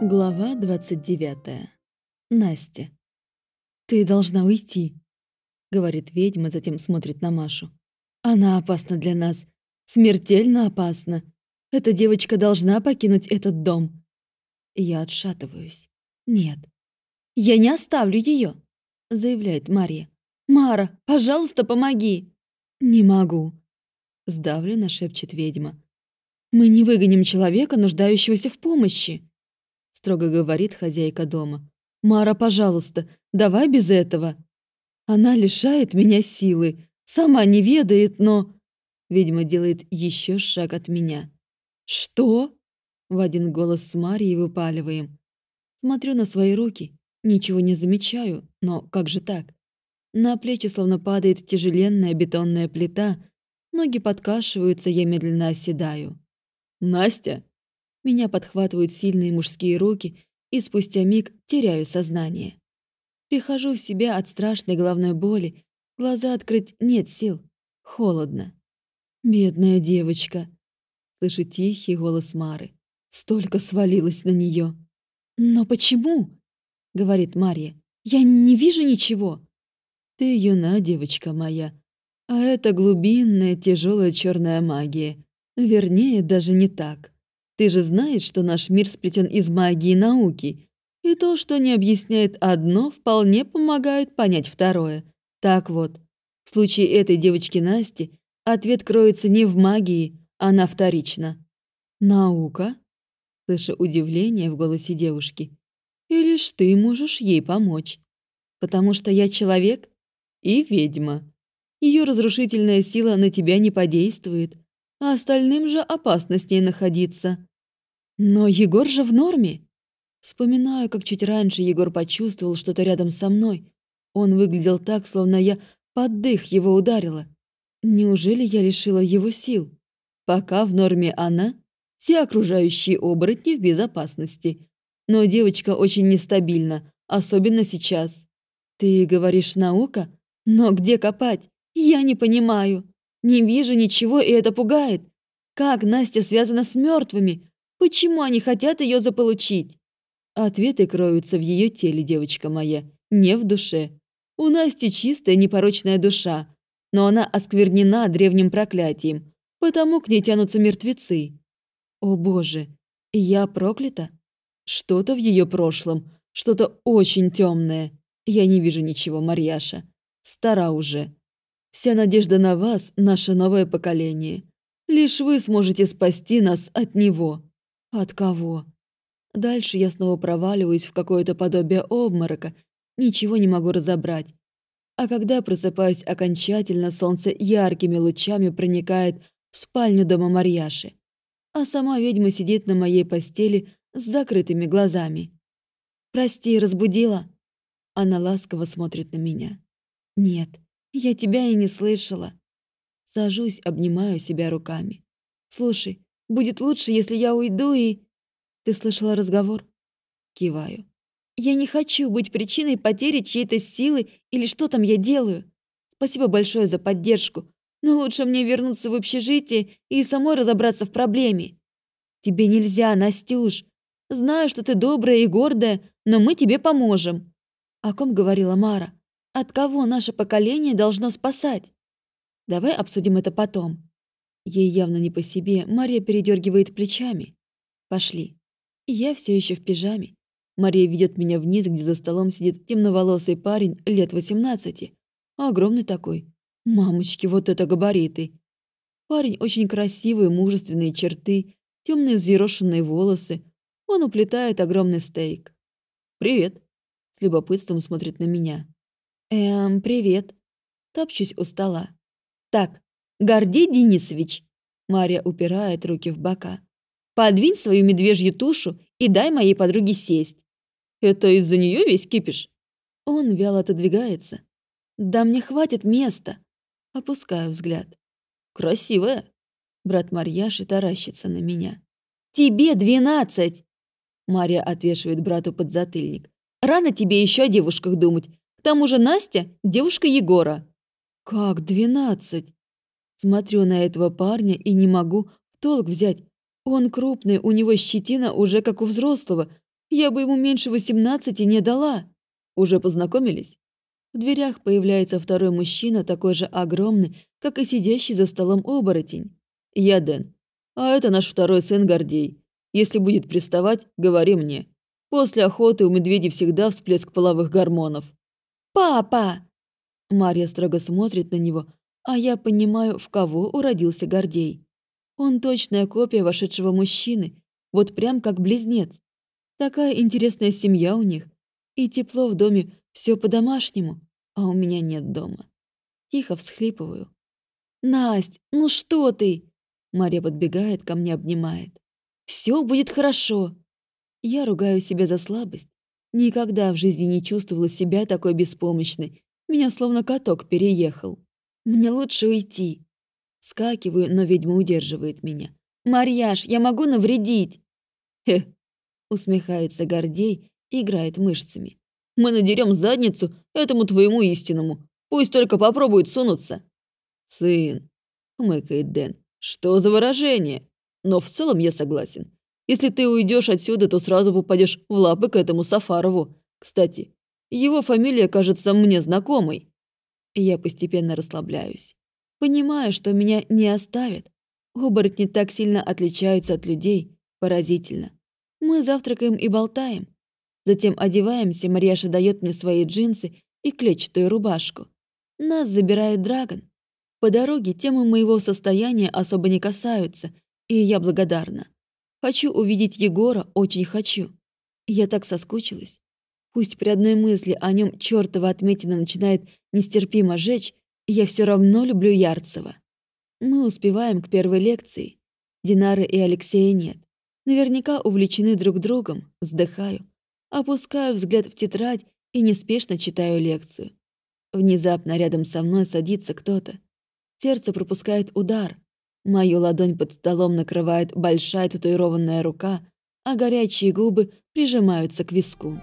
Глава 29. Настя. «Ты должна уйти», — говорит ведьма, затем смотрит на Машу. «Она опасна для нас. Смертельно опасна. Эта девочка должна покинуть этот дом». Я отшатываюсь. «Нет, я не оставлю ее», — заявляет Мария. «Мара, пожалуйста, помоги!» «Не могу», — сдавленно шепчет ведьма. «Мы не выгоним человека, нуждающегося в помощи», — строго говорит хозяйка дома. «Мара, пожалуйста, давай без этого». Она лишает меня силы, сама не ведает, но... Ведьма делает еще шаг от меня. «Что?» — в один голос с Марией выпаливаем. Смотрю на свои руки, ничего не замечаю, но как же так? На плечи словно падает тяжеленная бетонная плита, ноги подкашиваются, я медленно оседаю. «Настя!» Меня подхватывают сильные мужские руки, и спустя миг теряю сознание. Прихожу в себя от страшной головной боли, глаза открыть нет сил, холодно. «Бедная девочка!» Слышу тихий голос Мары. Столько свалилось на нее. «Но почему?» — говорит Марья. «Я не вижу ничего». «Ты юна, девочка моя, а это глубинная тяжелая черная магия. Вернее, даже не так. Ты же знаешь, что наш мир сплетен из магии и науки, и то, что не объясняет одно, вполне помогает понять второе. Так вот, в случае этой девочки Насти ответ кроется не в магии, а на вторично. «Наука?» Слыша удивление в голосе девушки. «И лишь ты можешь ей помочь. Потому что я человек и ведьма. Ее разрушительная сила на тебя не подействует, а остальным же опасно с ней находиться. Но Егор же в норме. Вспоминаю, как чуть раньше Егор почувствовал что-то рядом со мной. Он выглядел так, словно я под дых его ударила. Неужели я лишила его сил? Пока в норме она, все окружающие оборотни в безопасности. Но девочка очень нестабильна, особенно сейчас. Ты говоришь наука? Но где копать? Я не понимаю. Не вижу ничего, и это пугает. Как Настя связана с мертвыми? Почему они хотят ее заполучить? Ответы кроются в ее теле, девочка моя, не в душе. У Насти чистая, непорочная душа, но она осквернена древним проклятием, потому к ней тянутся мертвецы. О боже, я проклята? Что-то в ее прошлом, что-то очень темное. Я не вижу ничего, Марьяша. Стара уже. Вся надежда на вас, наше новое поколение. Лишь вы сможете спасти нас от него. От кого? Дальше я снова проваливаюсь в какое-то подобие обморока, ничего не могу разобрать. А когда просыпаюсь окончательно, солнце яркими лучами проникает в спальню дома Марьяши. А сама ведьма сидит на моей постели с закрытыми глазами. «Прости, разбудила?» Она ласково смотрит на меня. «Нет, я тебя и не слышала. Сажусь, обнимаю себя руками. Слушай, будет лучше, если я уйду и... Ты слышала разговор? Киваю. Я не хочу быть причиной потери чьей-то силы или что там я делаю. Спасибо большое за поддержку, но лучше мне вернуться в общежитие и самой разобраться в проблеме. Тебе нельзя, Настюш. Знаю, что ты добрая и гордая, но мы тебе поможем. О ком говорила Мара? От кого наше поколение должно спасать? Давай обсудим это потом. Ей явно не по себе, Мария передергивает плечами. Пошли. Я все еще в пижаме. Мария ведет меня вниз, где за столом сидит темноволосый парень лет 18. Огромный такой. Мамочки, вот это габариты. Парень очень красивый, мужественные черты, темные взъерошенные волосы. Он уплетает огромный стейк. «Привет», — с любопытством смотрит на меня. «Эм, привет». Топчусь у стола. «Так, Гордей Денисович!» Мария упирает руки в бока. «Подвинь свою медвежью тушу и дай моей подруге сесть». «Это из-за нее весь кипиш?» Он вяло отодвигается. «Да мне хватит места!» Опускаю взгляд. «Красивая!» Брат Марьяши таращится на меня. «Тебе двенадцать!» Мария отвешивает брату подзатыльник. «Рано тебе еще о девушках думать тому же Настя – девушка Егора». «Как двенадцать?» Смотрю на этого парня и не могу в толк взять. Он крупный, у него щетина уже как у взрослого, Я бы ему меньше восемнадцати не дала. Уже познакомились? В дверях появляется второй мужчина, такой же огромный, как и сидящий за столом оборотень. Я Дэн. А это наш второй сын Гордей. Если будет приставать, говори мне. После охоты у медведей всегда всплеск половых гормонов. «Папа!» Марья строго смотрит на него, а я понимаю, в кого уродился Гордей. Он точная копия вошедшего мужчины, вот прям как близнец. Такая интересная семья у них. И тепло в доме, все по-домашнему, а у меня нет дома. Тихо всхлипываю. «Насть, ну что ты?» Мария подбегает ко мне, обнимает. «Все будет хорошо!» Я ругаю себя за слабость. Никогда в жизни не чувствовала себя такой беспомощной. Меня словно каток переехал. Мне лучше уйти. Скакиваю, но ведьма удерживает меня. «Марьяш, я могу навредить!» «Хе!» Усмехается Гордей, играет мышцами. «Мы надерем задницу этому твоему истинному. Пусть только попробует сунуться!» «Сын!» — хмыкает Дэн. «Что за выражение? Но в целом я согласен. Если ты уйдешь отсюда, то сразу попадешь в лапы к этому Сафарову. Кстати, его фамилия кажется мне знакомой». Я постепенно расслабляюсь. Понимаю, что меня не оставят. Оборотни так сильно отличаются от людей. Поразительно. Мы завтракаем и болтаем. Затем одеваемся, Марьяша дает мне свои джинсы и клетчатую рубашку. Нас забирает Драгон. По дороге темы моего состояния особо не касаются, и я благодарна. Хочу увидеть Егора, очень хочу. Я так соскучилась. Пусть при одной мысли о нем чертова отметина начинает нестерпимо жечь, я все равно люблю Ярцева. Мы успеваем к первой лекции. Динары и Алексея нет. Наверняка увлечены друг другом, вздыхаю. Опускаю взгляд в тетрадь и неспешно читаю лекцию. Внезапно рядом со мной садится кто-то. Сердце пропускает удар. Мою ладонь под столом накрывает большая татуированная рука, а горячие губы прижимаются к виску.